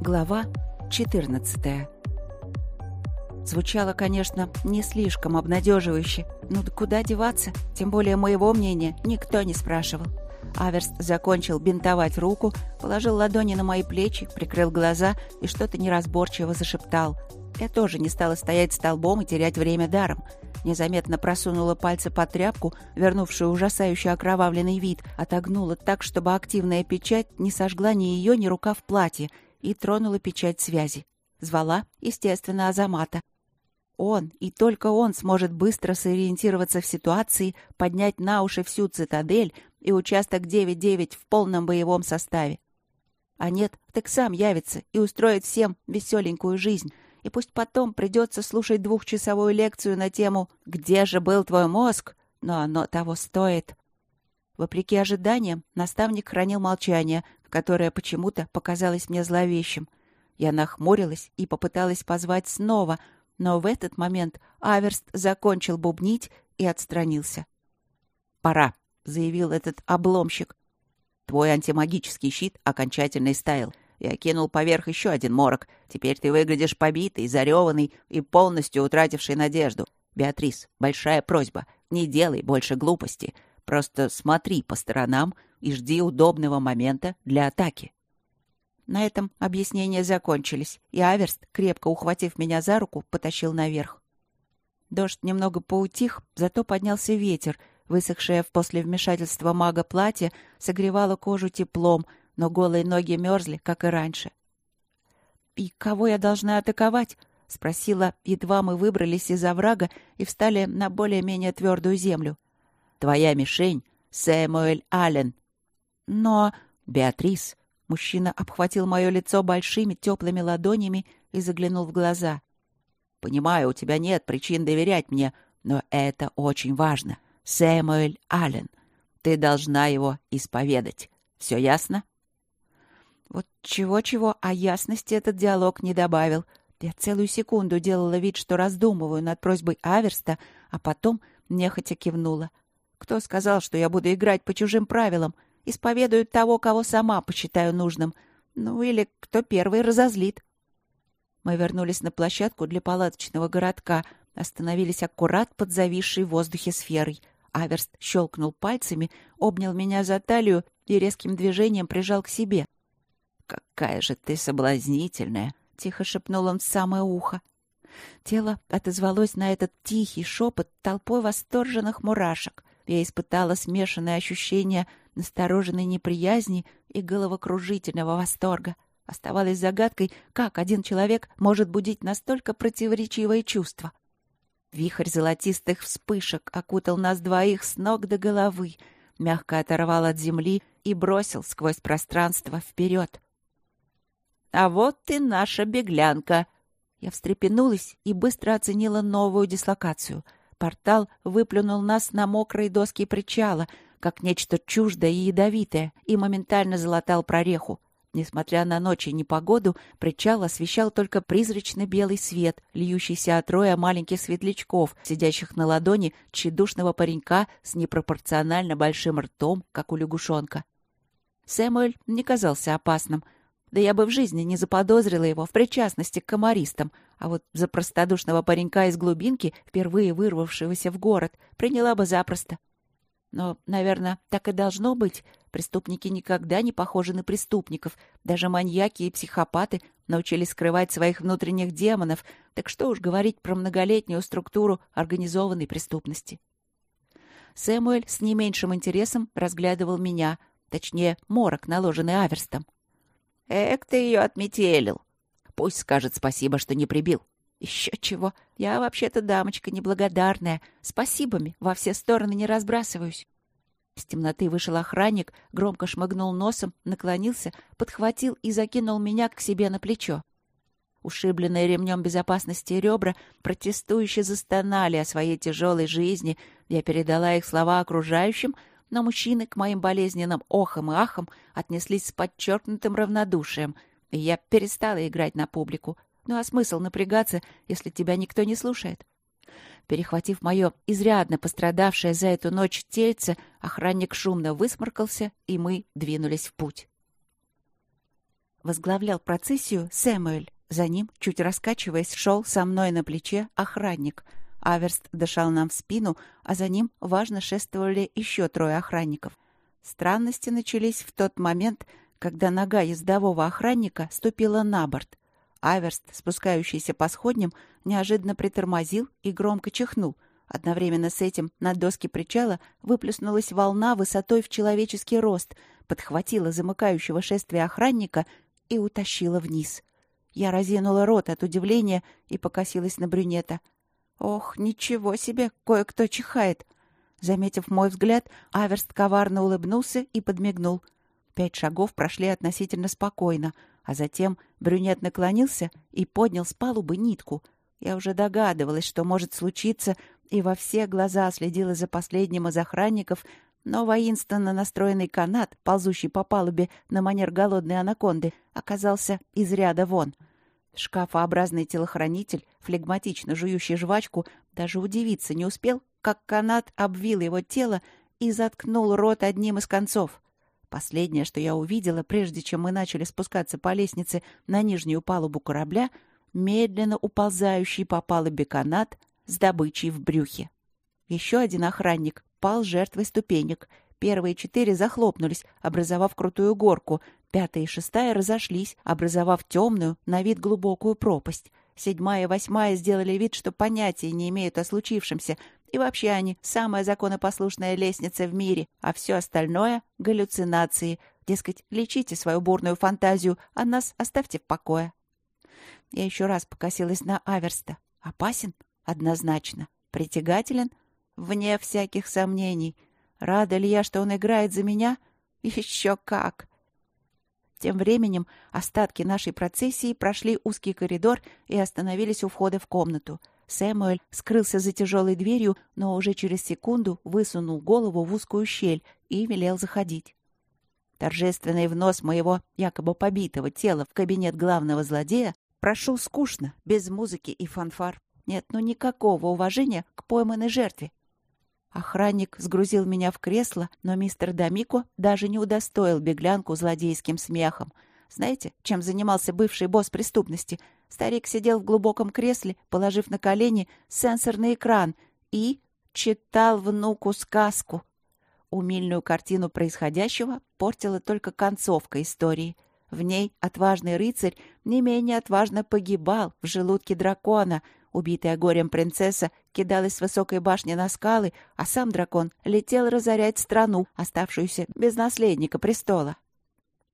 Глава 14 Звучало, конечно, не слишком обнадеживающе. Ну да куда деваться? Тем более моего мнения никто не спрашивал. Аверст закончил бинтовать руку, положил ладони на мои плечи, прикрыл глаза и что-то неразборчиво зашептал. Я тоже не стала стоять столбом и терять время даром. Незаметно просунула пальцы под тряпку, вернувшую ужасающий окровавленный вид, отогнула так, чтобы активная печать не сожгла ни ее, ни рука в платье — и тронула печать связи. Звала, естественно, Азамата. Он, и только он сможет быстро сориентироваться в ситуации, поднять на уши всю цитадель и участок 9-9 в полном боевом составе. А нет, так сам явится и устроит всем веселенькую жизнь. И пусть потом придется слушать двухчасовую лекцию на тему «Где же был твой мозг?», но оно того стоит. Вопреки ожиданиям, наставник хранил молчание, которое почему-то показалось мне зловещим. Я нахмурилась и попыталась позвать снова, но в этот момент Аверст закончил бубнить и отстранился. «Пора», — заявил этот обломщик. «Твой антимагический щит окончательно истаял. Я кинул поверх еще один морок. Теперь ты выглядишь побитый, зареванный и полностью утративший надежду. Беатрис, большая просьба, не делай больше глупости. Просто смотри по сторонам и жди удобного момента для атаки. На этом объяснения закончились, и Аверст, крепко ухватив меня за руку, потащил наверх. Дождь немного поутих, зато поднялся ветер, высохшее после вмешательства мага платье согревало кожу теплом, но голые ноги мерзли, как и раньше. «И кого я должна атаковать?» — спросила, едва мы выбрались из оврага и встали на более-менее твердую землю. Твоя мишень — Сэмуэль Аллен. Но, Беатрис, мужчина обхватил мое лицо большими теплыми ладонями и заглянул в глаза. Понимаю, у тебя нет причин доверять мне, но это очень важно. Сэмуэль Аллен. Ты должна его исповедать. Все ясно? Вот чего-чего, а ясности этот диалог не добавил. Я целую секунду делала вид, что раздумываю над просьбой Аверста, а потом нехотя кивнула. Кто сказал, что я буду играть по чужим правилам? Исповедуют того, кого сама посчитаю нужным. Ну или кто первый разозлит. Мы вернулись на площадку для палаточного городка, остановились аккурат под зависшей в воздухе сферой. Аверст щелкнул пальцами, обнял меня за талию и резким движением прижал к себе. «Какая же ты соблазнительная!» — тихо шепнул он в самое ухо. Тело отозвалось на этот тихий шепот толпой восторженных мурашек. Я испытала смешанные ощущения настороженной неприязни и головокружительного восторга. Оставалось загадкой, как один человек может будить настолько противоречивые чувства. Вихрь золотистых вспышек окутал нас двоих с ног до головы, мягко оторвал от земли и бросил сквозь пространство вперед. «А вот ты наша беглянка!» Я встрепенулась и быстро оценила новую дислокацию — Портал выплюнул нас на мокрые доски причала, как нечто чуждое и ядовитое, и моментально залатал прореху. Несмотря на ночь и непогоду, причал освещал только призрачный белый свет, льющийся от роя маленьких светлячков, сидящих на ладони тщедушного паренька с непропорционально большим ртом, как у лягушонка. Сэмуэль не казался опасным — да я бы в жизни не заподозрила его в причастности к комаристам, а вот за простодушного паренька из глубинки, впервые вырвавшегося в город, приняла бы запросто. Но, наверное, так и должно быть. Преступники никогда не похожи на преступников. Даже маньяки и психопаты научились скрывать своих внутренних демонов, так что уж говорить про многолетнюю структуру организованной преступности. Сэмуэль с не меньшим интересом разглядывал меня, точнее, морок, наложенный аверстом. Эк, ты ее отметелил. Пусть скажет спасибо, что не прибил. Еще чего. Я вообще-то дамочка неблагодарная. Спасибами во все стороны не разбрасываюсь. Из темноты вышел охранник, громко шмыгнул носом, наклонился, подхватил и закинул меня к себе на плечо. Ушибленные ремнем безопасности ребра протестующе застонали о своей тяжелой жизни. Я передала их слова окружающим, но мужчины к моим болезненным охам и ахам отнеслись с подчеркнутым равнодушием, и я перестала играть на публику. Ну а смысл напрягаться, если тебя никто не слушает? Перехватив мое изрядно пострадавшее за эту ночь тельце, охранник шумно высморкался, и мы двинулись в путь. возглавлял процессию Сэмюэль. За ним, чуть раскачиваясь, шел со мной на плече охранник. Аверст дышал нам в спину, а за ним важно шествовали еще трое охранников. Странности начались в тот момент, когда нога ездового охранника ступила на борт. Аверст, спускающийся по сходням, неожиданно притормозил и громко чихнул. Одновременно с этим на доске причала выплеснулась волна высотой в человеческий рост, подхватила замыкающего шествия охранника и утащила вниз. Я разинула рот от удивления и покосилась на брюнета. «Ох, ничего себе, кое-кто чихает!» Заметив мой взгляд, Аверст коварно улыбнулся и подмигнул. Пять шагов прошли относительно спокойно, а затем брюнет наклонился и поднял с палубы нитку. Я уже догадывалась, что может случиться, и во все глаза следила за последним из охранников, но воинственно настроенный канат, ползущий по палубе на манер голодной анаконды, оказался из ряда вон. Шкафообразный телохранитель, флегматично жующий жвачку, даже удивиться не успел, как канат обвил его тело и заткнул рот одним из концов. Последнее, что я увидела, прежде чем мы начали спускаться по лестнице на нижнюю палубу корабля, медленно уползающий по палубе канат с добычей в брюхе. Еще один охранник пал жертвой ступенек. Первые четыре захлопнулись, образовав крутую горку. Пятая и шестая разошлись, образовав темную, на вид глубокую пропасть. Седьмая и восьмая сделали вид, что понятия не имеют о случившемся, и вообще они — самая законопослушная лестница в мире, а все остальное — галлюцинации. Дескать, лечите свою бурную фантазию, а нас оставьте в покое. Я еще раз покосилась на Аверста. Опасен? Однозначно. Притягателен? Вне всяких сомнений. Рада ли я, что он играет за меня? Еще как! Тем временем остатки нашей процессии прошли узкий коридор и остановились у входа в комнату — Сэмюэль скрылся за тяжелой дверью, но уже через секунду высунул голову в узкую щель и велел заходить. Торжественный внос моего якобы побитого тела в кабинет главного злодея прошел скучно, без музыки и фанфар. Нет, ну никакого уважения к пойманной жертве. Охранник сгрузил меня в кресло, но мистер Дамико даже не удостоил беглянку злодейским смехом. Знаете, чем занимался бывший босс преступности — Старик сидел в глубоком кресле, положив на колени сенсорный экран и читал внуку сказку. Умильную картину происходящего портила только концовка истории. В ней отважный рыцарь не менее отважно погибал в желудке дракона. Убитая горем принцесса кидалась с высокой башни на скалы, а сам дракон летел разорять страну, оставшуюся без наследника престола.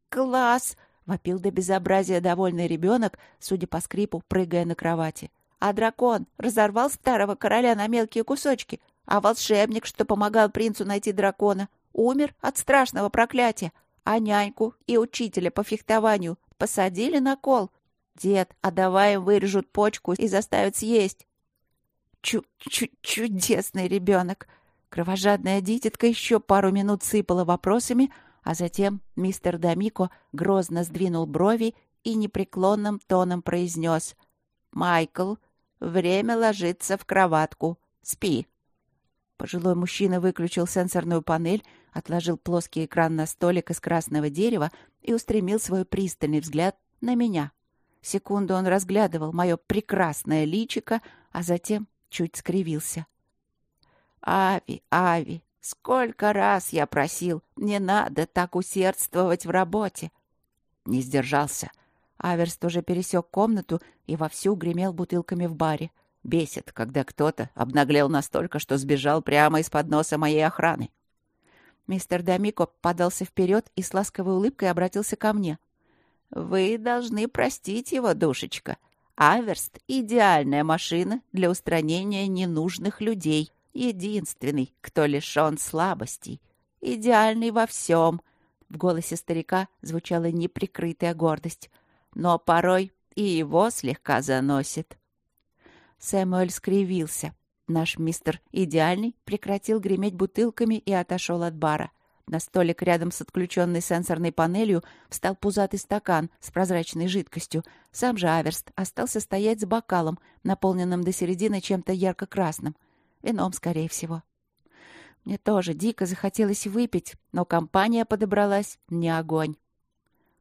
«Класс!» — вопил до безобразия довольный ребенок, судя по скрипу, прыгая на кровати. «А дракон разорвал старого короля на мелкие кусочки, а волшебник, что помогал принцу найти дракона, умер от страшного проклятия, а няньку и учителя по фехтованию посадили на кол. Дед, а давай им вырежут почку и заставят съесть». Чу -чу «Чудесный ребенок!» Кровожадная дитятка еще пару минут сыпала вопросами, а затем мистер Дамико грозно сдвинул брови и непреклонным тоном произнес «Майкл, время ложиться в кроватку. Спи». Пожилой мужчина выключил сенсорную панель, отложил плоский экран на столик из красного дерева и устремил свой пристальный взгляд на меня. Секунду он разглядывал мое прекрасное личико, а затем чуть скривился. «Ави, Ави, Сколько раз я просил, не надо так усердствовать в работе. Не сдержался. Аверст уже пересек комнату и вовсю гремел бутылками в баре. Бесит, когда кто-то обнаглел настолько, что сбежал прямо из-под носа моей охраны. Мистер Дамико подался вперед и с ласковой улыбкой обратился ко мне. «Вы должны простить его, душечка. Аверст — идеальная машина для устранения ненужных людей единственный, кто лишен слабостей, идеальный во всем. В голосе старика звучала неприкрытая гордость, но порой и его слегка заносит. Сэмуэль скривился. Наш мистер Идеальный прекратил греметь бутылками и отошел от бара. На столик рядом с отключенной сенсорной панелью встал пузатый стакан с прозрачной жидкостью. Сам же Аверст остался стоять с бокалом, наполненным до середины чем-то ярко-красным. Вином, скорее всего. Мне тоже дико захотелось выпить, но компания подобралась не огонь.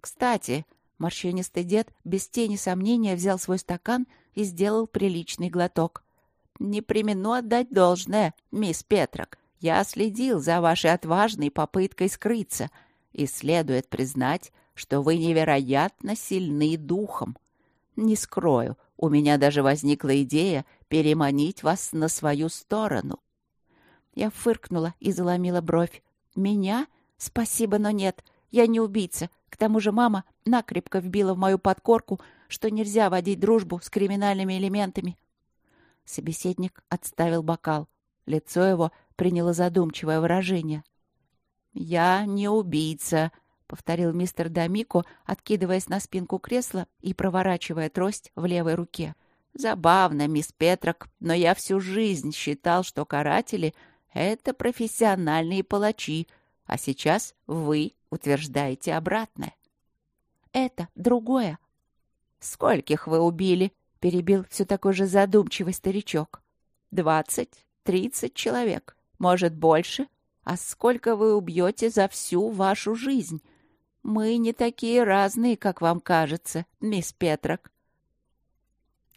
Кстати, Морщинистый дед без тени сомнения взял свой стакан и сделал приличный глоток. «Не примену отдать должное, мисс Петрок. Я следил за вашей отважной попыткой скрыться, и следует признать, что вы невероятно сильны духом. Не скрою, у меня даже возникла идея переманить вас на свою сторону. Я фыркнула и заломила бровь. «Меня? Спасибо, но нет. Я не убийца. К тому же мама накрепко вбила в мою подкорку, что нельзя водить дружбу с криминальными элементами». Собеседник отставил бокал. Лицо его приняло задумчивое выражение. «Я не убийца», — повторил мистер Дамико, откидываясь на спинку кресла и проворачивая трость в левой руке. «Забавно, мисс Петрок, но я всю жизнь считал, что каратели — это профессиональные палачи, а сейчас вы утверждаете обратное». «Это другое». «Скольких вы убили?» — перебил все такой же задумчивый старичок. «Двадцать, тридцать человек, может, больше?» А сколько вы убьете за всю вашу жизнь? Мы не такие разные, как вам кажется, мисс Петрок.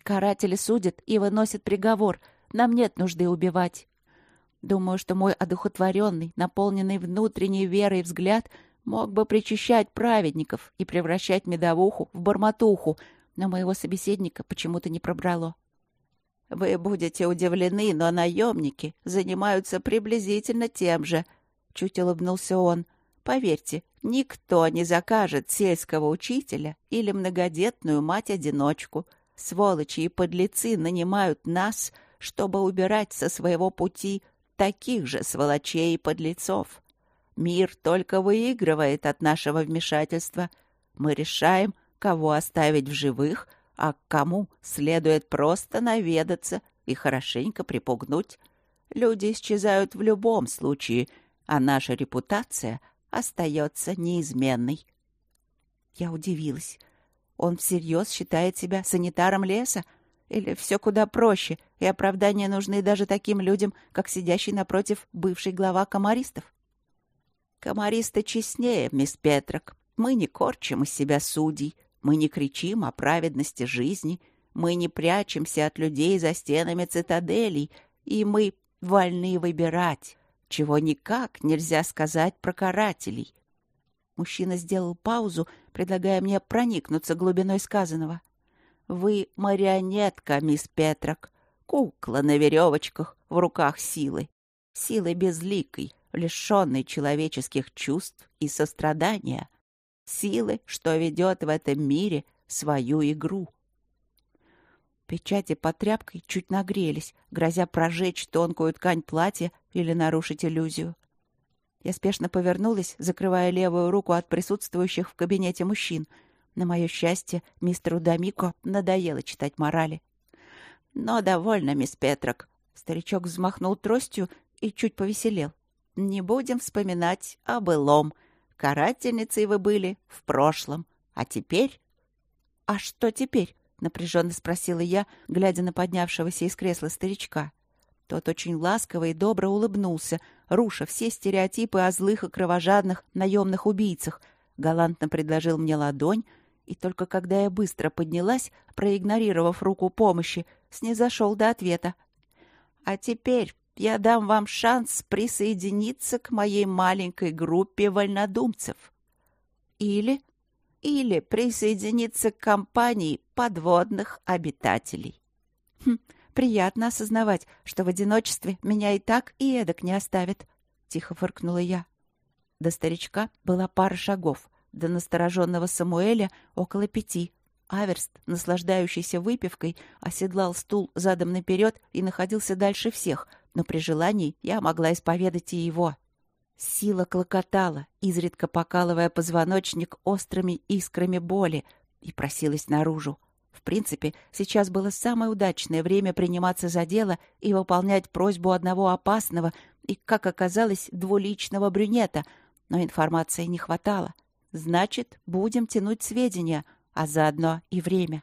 Каратели судят и выносят приговор. Нам нет нужды убивать. Думаю, что мой одухотворенный, наполненный внутренней верой взгляд мог бы причащать праведников и превращать медовуху в бормотуху, но моего собеседника почему-то не пробрало. Вы будете удивлены, но наемники занимаются приблизительно тем же. Чуть улыбнулся он. Поверьте, никто не закажет сельского учителя или многодетную мать-одиночку. Сволочи и подлецы нанимают нас, чтобы убирать со своего пути таких же сволочей и подлецов. Мир только выигрывает от нашего вмешательства. Мы решаем, кого оставить в живых, а к кому следует просто наведаться и хорошенько припугнуть. Люди исчезают в любом случае, а наша репутация остается неизменной. Я удивилась. Он всерьез считает себя санитаром леса? Или все куда проще, и оправдания нужны даже таким людям, как сидящий напротив бывший глава комаристов? Комаристы честнее, мисс Петрок. Мы не корчим из себя судей, мы не кричим о праведности жизни, мы не прячемся от людей за стенами цитаделей, и мы вольны выбирать, чего никак нельзя сказать про карателей. Мужчина сделал паузу, предлагая мне проникнуться глубиной сказанного. «Вы марионетка, мисс Петрок, кукла на веревочках в руках силы, силы безликой, лишенной человеческих чувств и сострадания, силы, что ведет в этом мире свою игру. Печати под тряпкой чуть нагрелись, грозя прожечь тонкую ткань платья или нарушить иллюзию. Я спешно повернулась, закрывая левую руку от присутствующих в кабинете мужчин. На мое счастье, мистеру Дамико надоело читать морали. «Но довольно, мисс Петрок». Старичок взмахнул тростью и чуть повеселел. «Не будем вспоминать о былом. Карательницей вы были в прошлом, а теперь... — А что теперь? — напряженно спросила я, глядя на поднявшегося из кресла старичка. Тот очень ласково и добро улыбнулся, руша все стереотипы о злых и кровожадных наемных убийцах, галантно предложил мне ладонь, и только когда я быстро поднялась, проигнорировав руку помощи, снизошел до ответа. «А теперь я дам вам шанс присоединиться к моей маленькой группе вольнодумцев. Или... или присоединиться к компании подводных обитателей. Хм, приятно осознавать, что в одиночестве меня и так, и эдак не оставят, — тихо фыркнула я. До старичка была пара шагов, до настороженного Самуэля около пяти. Аверст, наслаждающийся выпивкой, оседлал стул задом наперед и находился дальше всех — но при желании я могла исповедать и его. Сила клокотала, изредка покалывая позвоночник острыми искрами боли, и просилась наружу. В принципе, сейчас было самое удачное время приниматься за дело и выполнять просьбу одного опасного и, как оказалось, двуличного брюнета, но информации не хватало. Значит, будем тянуть сведения, а заодно и время.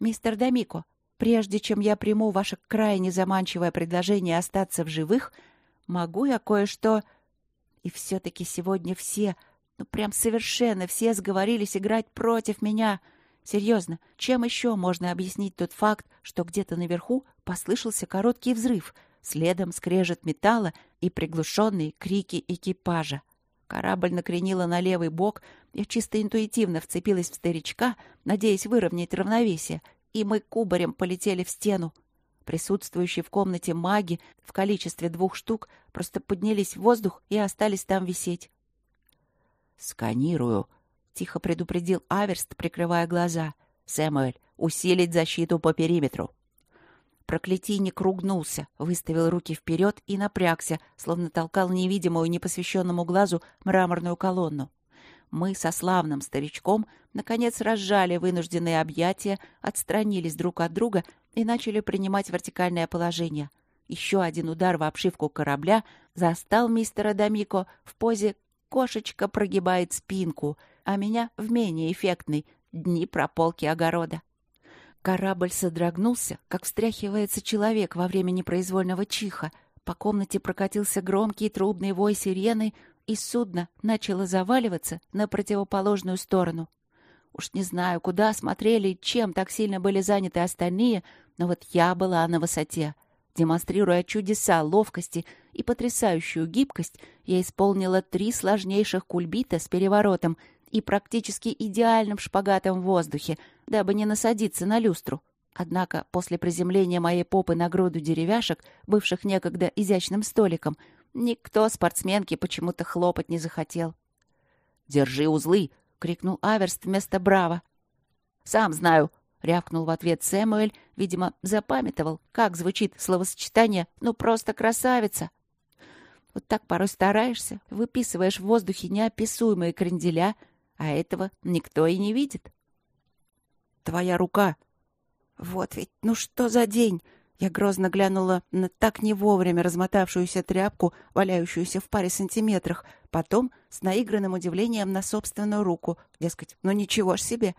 «Мистер Дамико, Прежде чем я приму ваше крайне заманчивое предложение остаться в живых, могу я кое-что... И все-таки сегодня все, Ну, прям совершенно все сговорились играть против меня. Серьезно, чем еще можно объяснить тот факт, что где-то наверху послышался короткий взрыв, следом скрежет металла и приглушенные крики экипажа? Корабль накренила на левый бок, я чисто интуитивно вцепилась в старичка, надеясь выровнять равновесие, и мы кубарем полетели в стену. Присутствующие в комнате маги в количестве двух штук просто поднялись в воздух и остались там висеть. «Сканирую», — тихо предупредил Аверст, прикрывая глаза. «Сэмуэль, усилить защиту по периметру». Проклятийник ругнулся, выставил руки вперед и напрягся, словно толкал невидимую непосвященному глазу мраморную колонну. Мы со славным старичком наконец разжали вынужденные объятия, отстранились друг от друга и начали принимать вертикальное положение. Еще один удар в обшивку корабля застал мистера Дамико в позе «кошечка прогибает спинку», а меня в менее эффектной «дни прополки огорода». Корабль содрогнулся, как встряхивается человек во время непроизвольного чиха. По комнате прокатился громкий трубный вой сирены, и судно начало заваливаться на противоположную сторону. Уж не знаю, куда смотрели и чем так сильно были заняты остальные, но вот я была на высоте. Демонстрируя чудеса ловкости и потрясающую гибкость, я исполнила три сложнейших кульбита с переворотом и практически идеальным шпагатом в воздухе, дабы не насадиться на люстру. Однако после приземления моей попы на груду деревяшек, бывших некогда изящным столиком, Никто спортсменке почему-то хлопать не захотел. «Держи узлы!» — крикнул Аверст вместо «Браво!». «Сам знаю!» — рявкнул в ответ Сэмуэль, видимо, запамятовал, как звучит словосочетание «ну просто красавица». Вот так порой стараешься, выписываешь в воздухе неописуемые кренделя, а этого никто и не видит. «Твоя рука!» «Вот ведь, ну что за день!» Я грозно глянула на так не вовремя размотавшуюся тряпку, валяющуюся в паре сантиметрах, потом с наигранным удивлением на собственную руку. Дескать, ну ничего ж себе.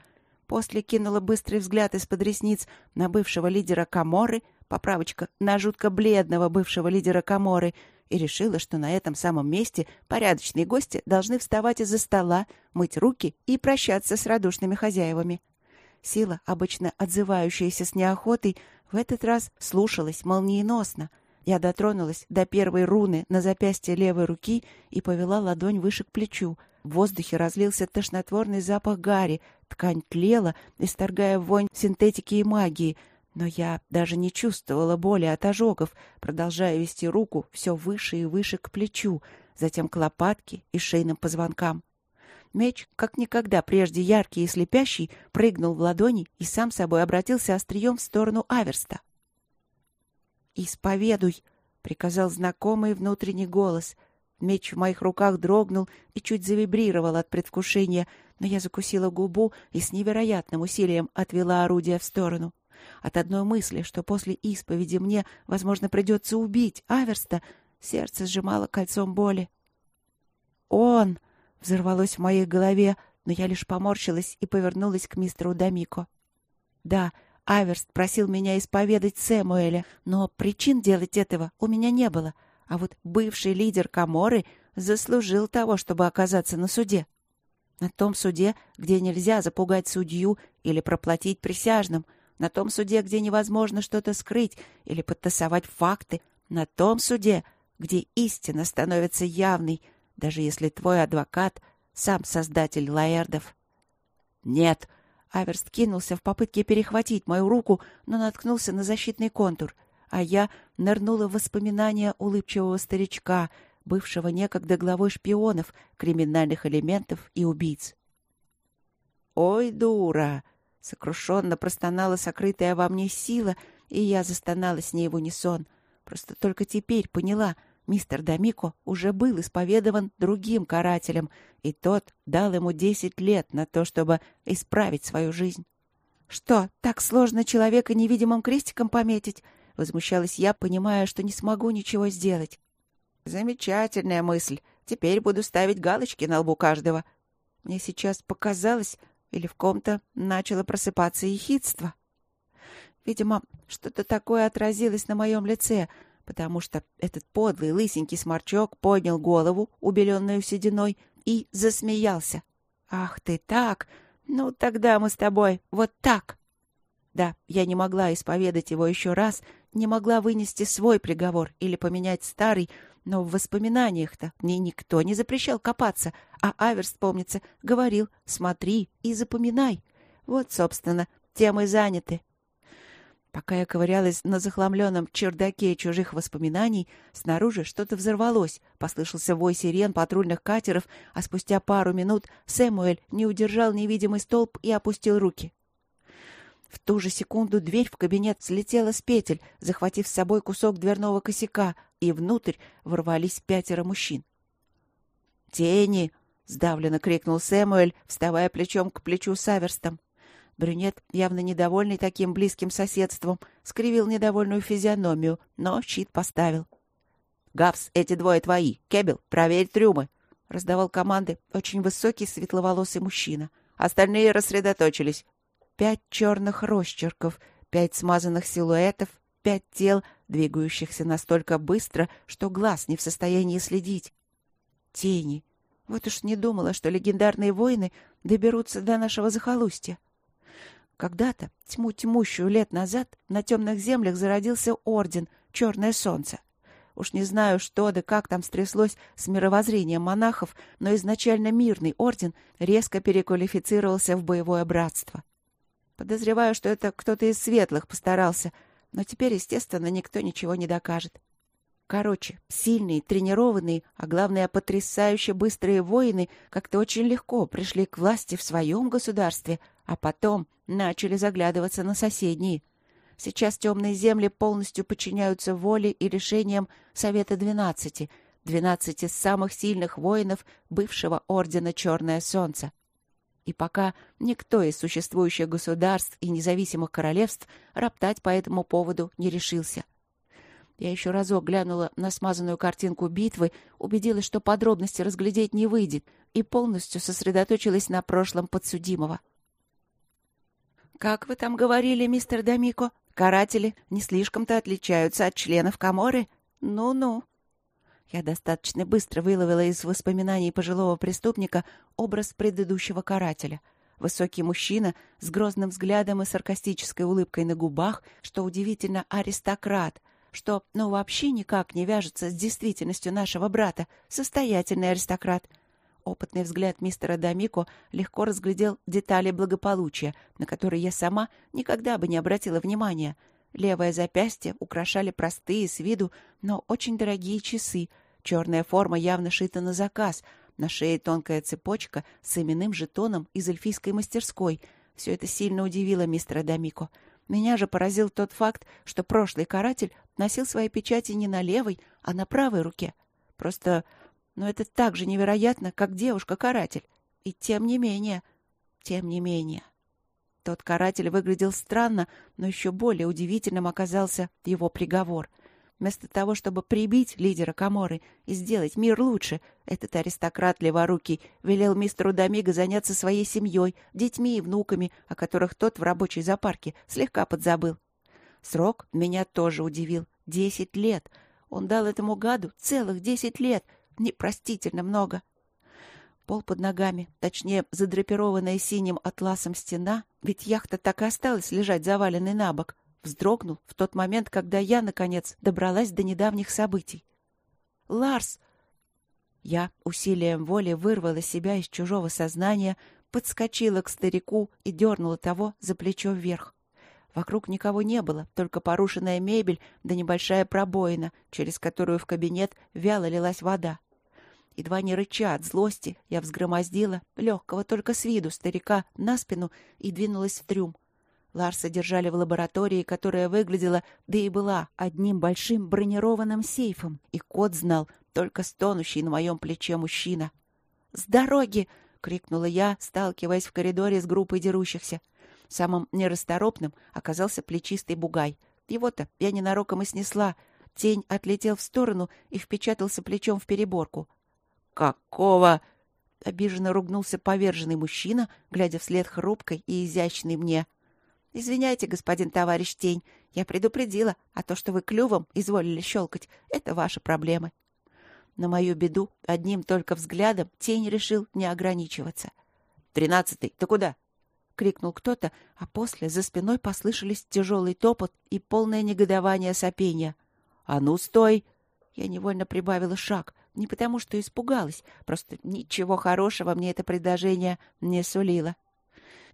После кинула быстрый взгляд из-под ресниц на бывшего лидера Каморы, поправочка, на жутко бледного бывшего лидера Каморы, и решила, что на этом самом месте порядочные гости должны вставать из-за стола, мыть руки и прощаться с радушными хозяевами. Сила, обычно отзывающаяся с неохотой, в этот раз слушалась молниеносно. Я дотронулась до первой руны на запястье левой руки и повела ладонь выше к плечу. В воздухе разлился тошнотворный запах гари, ткань тлела, исторгая вонь синтетики и магии, но я даже не чувствовала боли от ожогов, продолжая вести руку все выше и выше к плечу, затем к лопатке и шейным позвонкам. Меч, как никогда прежде яркий и слепящий, прыгнул в ладони и сам собой обратился острием в сторону Аверста. «Исповедуй!» — приказал знакомый внутренний голос. Меч в моих руках дрогнул и чуть завибрировал от предвкушения, но я закусила губу и с невероятным усилием отвела орудие в сторону. От одной мысли, что после исповеди мне, возможно, придется убить Аверста, сердце сжимало кольцом боли. «Он!» Взорвалось в моей голове, но я лишь поморщилась и повернулась к мистеру Дамико. Да, Аверст просил меня исповедать Сэмуэля, но причин делать этого у меня не было. А вот бывший лидер Каморы заслужил того, чтобы оказаться на суде. На том суде, где нельзя запугать судью или проплатить присяжным, на том суде, где невозможно что-то скрыть или подтасовать факты, на том суде, где истина становится явной — даже если твой адвокат — сам создатель Лаэрдов. «Нет!» — Аверст кинулся в попытке перехватить мою руку, но наткнулся на защитный контур, а я нырнула в воспоминания улыбчивого старичка, бывшего некогда главой шпионов, криминальных элементов и убийц. «Ой, дура!» — сокрушенно простонала сокрытая во мне сила, и я застонала с ней в унисон. Просто только теперь поняла — Мистер Дамико уже был исповедован другим карателем, и тот дал ему десять лет на то, чтобы исправить свою жизнь. «Что, так сложно человека невидимым крестиком пометить?» — возмущалась я, понимая, что не смогу ничего сделать. «Замечательная мысль. Теперь буду ставить галочки на лбу каждого». Мне сейчас показалось, или в ком-то начало просыпаться ехидство. Видимо, что-то такое отразилось на моем лице — потому что этот подлый лысенький сморчок поднял голову, убеленную сединой, и засмеялся. «Ах ты так! Ну, тогда мы с тобой вот так!» Да, я не могла исповедать его еще раз, не могла вынести свой приговор или поменять старый, но в воспоминаниях-то мне никто не запрещал копаться, а Аверс, помнится, говорил «смотри и запоминай». Вот, собственно, тем и заняты. Пока я ковырялась на захламленном чердаке чужих воспоминаний, снаружи что-то взорвалось, послышался вой сирен патрульных катеров, а спустя пару минут Сэмуэль не удержал невидимый столб и опустил руки. В ту же секунду дверь в кабинет слетела с петель, захватив с собой кусок дверного косяка, и внутрь ворвались пятеро мужчин. «Тени!» — сдавленно крикнул Сэмуэль, вставая плечом к плечу с Аверстом. Брюнет, явно недовольный таким близким соседством, скривил недовольную физиономию, но щит поставил. «Гавс, эти двое твои. Кебел, проверь трюмы!» — раздавал команды очень высокий светловолосый мужчина. Остальные рассредоточились. Пять черных росчерков, пять смазанных силуэтов, пять тел, двигающихся настолько быстро, что глаз не в состоянии следить. Тени. Вот уж не думала, что легендарные воины доберутся до нашего захолустья. Когда-то, тьму тьмущую лет назад, на темных землях зародился орден «Черное солнце». Уж не знаю, что да как там стряслось с мировоззрением монахов, но изначально мирный орден резко переквалифицировался в боевое братство. Подозреваю, что это кто-то из светлых постарался, но теперь, естественно, никто ничего не докажет. Короче, сильные, тренированные, а главное, потрясающе быстрые воины как-то очень легко пришли к власти в своем государстве, а потом начали заглядываться на соседние. Сейчас темные земли полностью подчиняются воле и решениям Совета Двенадцати, двенадцати самых сильных воинов бывшего Ордена Черное Солнце. И пока никто из существующих государств и независимых королевств роптать по этому поводу не решился. Я еще разок глянула на смазанную картинку битвы, убедилась, что подробности разглядеть не выйдет, и полностью сосредоточилась на прошлом подсудимого. «Как вы там говорили, мистер Дамико? Каратели не слишком-то отличаются от членов Каморы? Ну-ну». Я достаточно быстро выловила из воспоминаний пожилого преступника образ предыдущего карателя. Высокий мужчина с грозным взглядом и саркастической улыбкой на губах, что удивительно аристократ, что, ну, вообще никак не вяжется с действительностью нашего брата, состоятельный аристократ — Опытный взгляд мистера Дамико легко разглядел детали благополучия, на которые я сама никогда бы не обратила внимания. Левое запястье украшали простые с виду, но очень дорогие часы. Черная форма явно шита на заказ. На шее тонкая цепочка с именным жетоном из эльфийской мастерской. Все это сильно удивило мистера Дамико. Меня же поразил тот факт, что прошлый каратель носил свои печати не на левой, а на правой руке. Просто но это так же невероятно, как девушка-каратель. И тем не менее, тем не менее. Тот каратель выглядел странно, но еще более удивительным оказался его приговор. Вместо того, чтобы прибить лидера Каморы и сделать мир лучше, этот аристократ леворукий велел мистеру Домиго заняться своей семьей, детьми и внуками, о которых тот в рабочей запарке слегка подзабыл. Срок меня тоже удивил. Десять лет. Он дал этому гаду целых десять лет — Непростительно много. Пол под ногами, точнее, задрапированная синим атласом стена, ведь яхта так и осталась лежать заваленной на бок, вздрогнул в тот момент, когда я, наконец, добралась до недавних событий. «Ларс!» Я усилием воли вырвала себя из чужого сознания, подскочила к старику и дернула того за плечо вверх. Вокруг никого не было, только порушенная мебель да небольшая пробоина, через которую в кабинет вяло лилась вода. Едва не рыча от злости, я взгромоздила легкого только с виду старика на спину и двинулась в трюм. Ларса держали в лаборатории, которая выглядела, да и была, одним большим бронированным сейфом, и кот знал только стонущий на моем плече мужчина. «С дороги!» — крикнула я, сталкиваясь в коридоре с группой дерущихся. Самым нерасторопным оказался плечистый бугай. Его-то я ненароком и снесла. Тень отлетел в сторону и впечатался плечом в переборку. «Какого?» — обиженно ругнулся поверженный мужчина, глядя вслед хрупкой и изящной мне. «Извиняйте, господин товарищ Тень, я предупредила, а то, что вы клювом изволили щелкать, это ваши проблемы». На мою беду одним только взглядом тень решил не ограничиваться. «Тринадцатый, ты куда?» — крикнул кто-то, а после за спиной послышались тяжелый топот и полное негодование сопения. «А ну, стой!» Я невольно прибавила шаг, не потому что испугалась, просто ничего хорошего мне это предложение не сулило.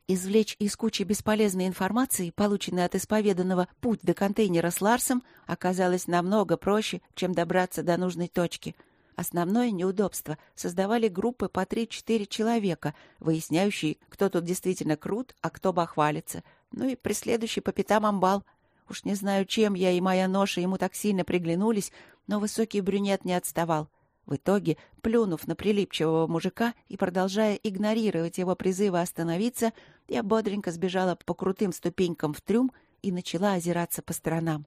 Извлечь из кучи бесполезной информации, полученной от исповеданного путь до контейнера с Ларсом, оказалось намного проще, чем добраться до нужной точки — Основное неудобство создавали группы по 3-4 человека, выясняющие, кто тут действительно крут, а кто бахвалится, ну и преследующий по пятам амбал. Уж не знаю, чем я и моя ноша ему так сильно приглянулись, но высокий брюнет не отставал. В итоге, плюнув на прилипчивого мужика и продолжая игнорировать его призывы остановиться, я бодренько сбежала по крутым ступенькам в трюм и начала озираться по сторонам.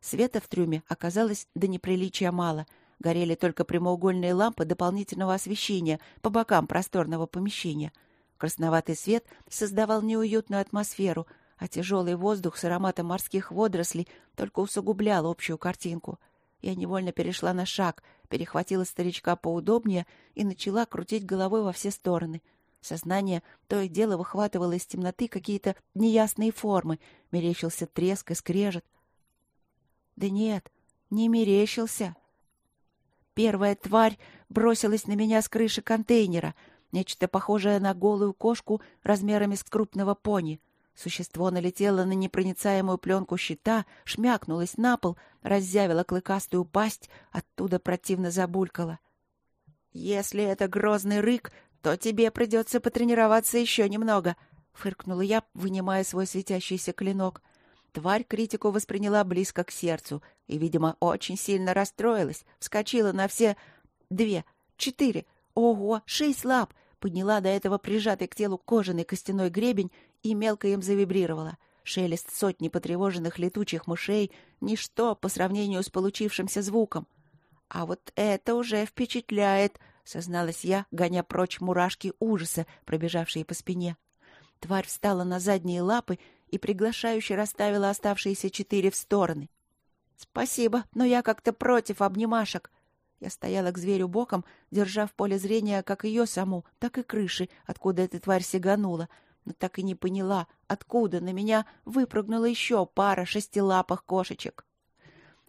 Света в трюме оказалось до неприличия мало — Горели только прямоугольные лампы дополнительного освещения по бокам просторного помещения. Красноватый свет создавал неуютную атмосферу, а тяжелый воздух с ароматом морских водорослей только усугублял общую картинку. Я невольно перешла на шаг, перехватила старичка поудобнее и начала крутить головой во все стороны. Сознание то и дело выхватывало из темноты какие-то неясные формы, мерещился треск и скрежет. Да нет, не мерещился. Первая тварь бросилась на меня с крыши контейнера. Нечто похожее на голую кошку размерами с крупного пони. Существо налетело на непроницаемую пленку щита, шмякнулось на пол, раззявило клыкастую пасть, оттуда противно забулькало. «Если это грозный рык, то тебе придется потренироваться еще немного», — фыркнула я, вынимая свой светящийся клинок. Тварь критику восприняла близко к сердцу и, видимо, очень сильно расстроилась, вскочила на все две, четыре, ого, шесть лап, подняла до этого прижатый к телу кожаный костяной гребень и мелко им завибрировала. Шелест сотни потревоженных летучих мышей — ничто по сравнению с получившимся звуком. «А вот это уже впечатляет!» — созналась я, гоня прочь мурашки ужаса, пробежавшие по спине. Тварь встала на задние лапы и приглашающе расставила оставшиеся четыре в стороны. «Спасибо, но я как-то против обнимашек». Я стояла к зверю боком, держа в поле зрения как ее саму, так и крыши, откуда эта тварь сиганула, но так и не поняла, откуда на меня выпрыгнула еще пара шестилапых кошечек.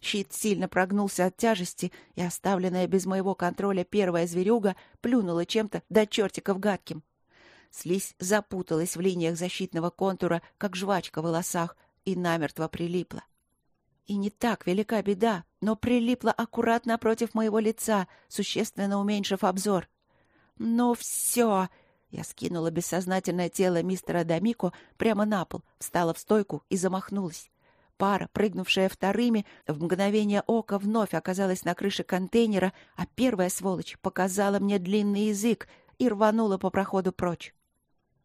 Щит сильно прогнулся от тяжести, и оставленная без моего контроля первая зверюга плюнула чем-то до чертиков гадким. Слизь запуталась в линиях защитного контура, как жвачка в волосах, и намертво прилипла. И не так велика беда, но прилипла аккуратно против моего лица, существенно уменьшив обзор. «Ну все!» Я скинула бессознательное тело мистера Дамико прямо на пол, встала в стойку и замахнулась. Пара, прыгнувшая вторыми, в мгновение ока вновь оказалась на крыше контейнера, а первая сволочь показала мне длинный язык и рванула по проходу прочь.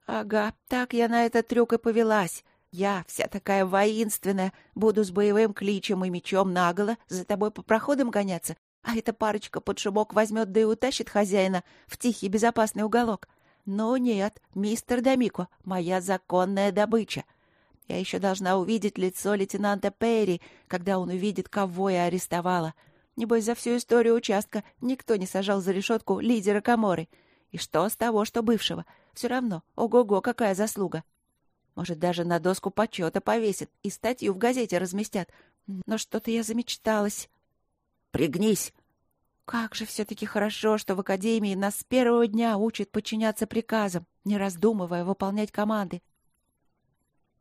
Ага, так я на этот трюк и повелась. Я, вся такая воинственная, буду с боевым кличем и мечом наголо за тобой по проходам гоняться, а эта парочка под шумок возьмет да и утащит хозяина в тихий безопасный уголок. Но нет, мистер Дамико, моя законная добыча. Я еще должна увидеть лицо лейтенанта Перри, когда он увидит, кого я арестовала. Небось, за всю историю участка никто не сажал за решетку лидера Каморы. И что с того, что бывшего — все равно, ого-го, какая заслуга. Может, даже на доску почета повесит и статью в газете разместят. Но что-то я замечталась. «Пригнись!» Как же все-таки хорошо, что в академии нас с первого дня учат подчиняться приказам, не раздумывая выполнять команды.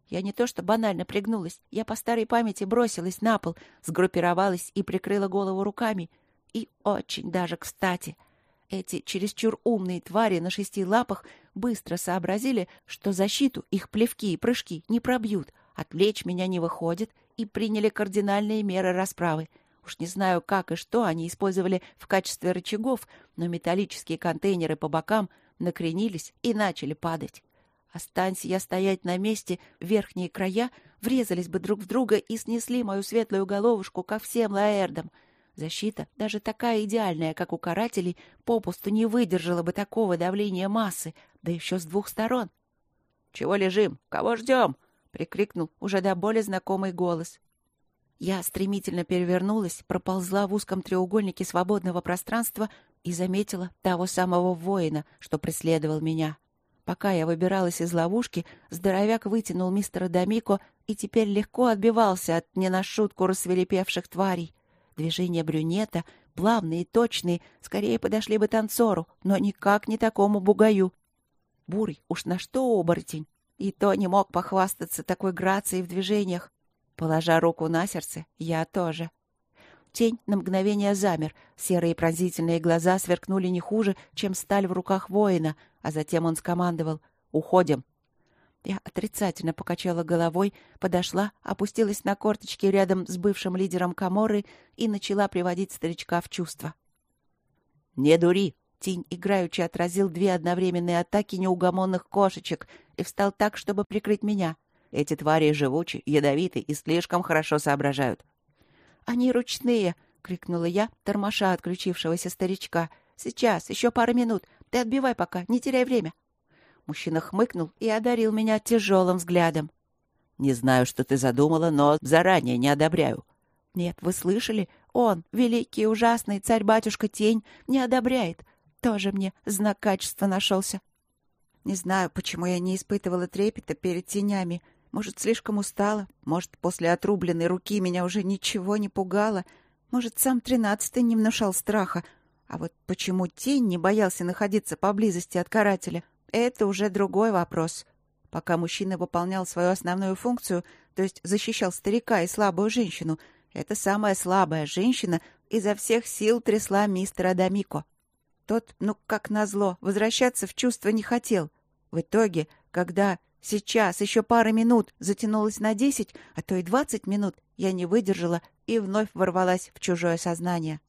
Я не то что банально пригнулась, я по старой памяти бросилась на пол, сгруппировалась и прикрыла голову руками. И очень даже кстати — эти чересчур умные твари на шести лапах быстро сообразили, что защиту их плевки и прыжки не пробьют, отвлечь меня не выходит, и приняли кардинальные меры расправы. Уж не знаю, как и что они использовали в качестве рычагов, но металлические контейнеры по бокам накренились и начали падать. Останься я стоять на месте, верхние края врезались бы друг в друга и снесли мою светлую головушку ко всем лаэрдам — Защита, даже такая идеальная, как у карателей, попусту не выдержала бы такого давления массы, да еще с двух сторон. — Чего лежим? Кого ждем? — прикрикнул уже до боли знакомый голос. Я стремительно перевернулась, проползла в узком треугольнике свободного пространства и заметила того самого воина, что преследовал меня. Пока я выбиралась из ловушки, здоровяк вытянул мистера Домико и теперь легко отбивался от не на шутку рассверепевших тварей. Движения брюнета, плавные и точные, скорее подошли бы танцору, но никак не такому бугаю. Бурый уж на что оборотень, и то не мог похвастаться такой грацией в движениях. Положа руку на сердце, я тоже. Тень на мгновение замер, серые пронзительные глаза сверкнули не хуже, чем сталь в руках воина, а затем он скомандовал «Уходим!». Я отрицательно покачала головой, подошла, опустилась на корточки рядом с бывшим лидером Каморы и начала приводить старичка в чувство. «Не дури!» Тень играючи отразил две одновременные атаки неугомонных кошечек и встал так, чтобы прикрыть меня. Эти твари живучи, ядовиты и слишком хорошо соображают. «Они ручные!» — крикнула я, тормоша отключившегося старичка. «Сейчас, еще пару минут. Ты отбивай пока, не теряй время». Мужчина хмыкнул и одарил меня тяжелым взглядом. «Не знаю, что ты задумала, но заранее не одобряю». «Нет, вы слышали? Он, великий ужасный царь-батюшка Тень, не одобряет. Тоже мне знак качества нашелся. Не знаю, почему я не испытывала трепета перед тенями. Может, слишком устала. Может, после отрубленной руки меня уже ничего не пугало. Может, сам тринадцатый не внушал страха. А вот почему тень не боялся находиться поблизости от карателя, это уже другой вопрос. Пока мужчина выполнял свою основную функцию, то есть защищал старика и слабую женщину, эта самая слабая женщина изо всех сил трясла мистера Дамико. Тот, ну, как назло, возвращаться в чувство не хотел. В итоге, когда сейчас еще пара минут затянулась на десять, а то и двадцать минут, я не выдержала и вновь ворвалась в чужое сознание.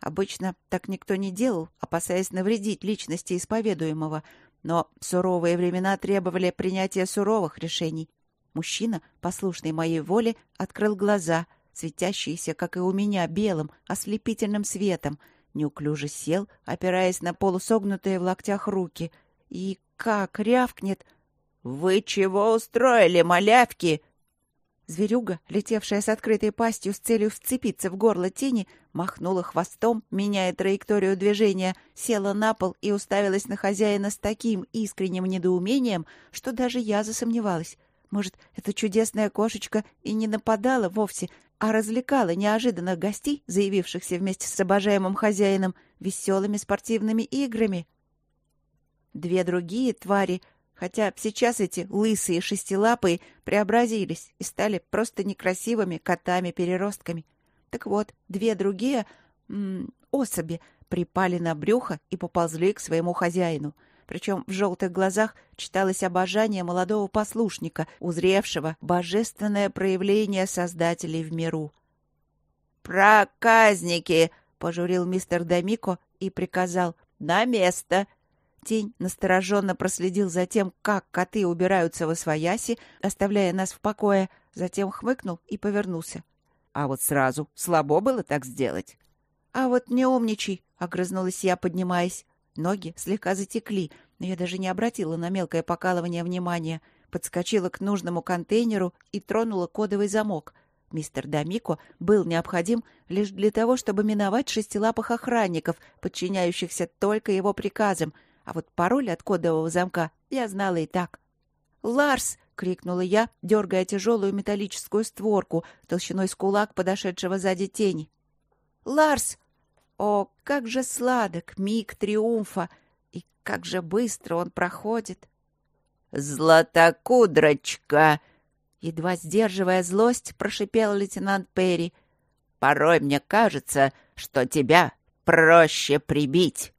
Обычно так никто не делал, опасаясь навредить личности исповедуемого, но суровые времена требовали принятия суровых решений. Мужчина, послушный моей воле, открыл глаза, светящиеся, как и у меня, белым, ослепительным светом — неуклюже сел, опираясь на полусогнутые в локтях руки. И как рявкнет «Вы чего устроили, малявки?» Зверюга, летевшая с открытой пастью с целью вцепиться в горло тени, махнула хвостом, меняя траекторию движения, села на пол и уставилась на хозяина с таким искренним недоумением, что даже я засомневалась. Может, эта чудесная кошечка и не нападала вовсе, а развлекала неожиданных гостей, заявившихся вместе с обожаемым хозяином, веселыми спортивными играми. Две другие твари, хотя сейчас эти лысые шестилапые преобразились и стали просто некрасивыми котами-переростками. Так вот, две другие м -м, особи припали на брюхо и поползли к своему хозяину — причем в желтых глазах читалось обожание молодого послушника, узревшего божественное проявление Создателей в миру. «Проказники!» — пожурил мистер Дамико и приказал «На место!» Тень настороженно проследил за тем, как коты убираются во свояси, оставляя нас в покое, затем хмыкнул и повернулся. «А вот сразу слабо было так сделать?» «А вот не умничай!» — огрызнулась я, поднимаясь. Ноги слегка затекли, но я даже не обратила на мелкое покалывание внимания. Подскочила к нужному контейнеру и тронула кодовый замок. Мистер Дамико был необходим лишь для того, чтобы миновать шестилапых охранников, подчиняющихся только его приказам, а вот пароль от кодового замка я знала и так. «Ларс!» — крикнула я, дергая тяжелую металлическую створку толщиной с кулак подошедшего сзади тени. «Ларс!» О, как же сладок миг триумфа, и как же быстро он проходит! «Златокудрочка!» Едва сдерживая злость, прошипел лейтенант Перри. «Порой мне кажется, что тебя проще прибить».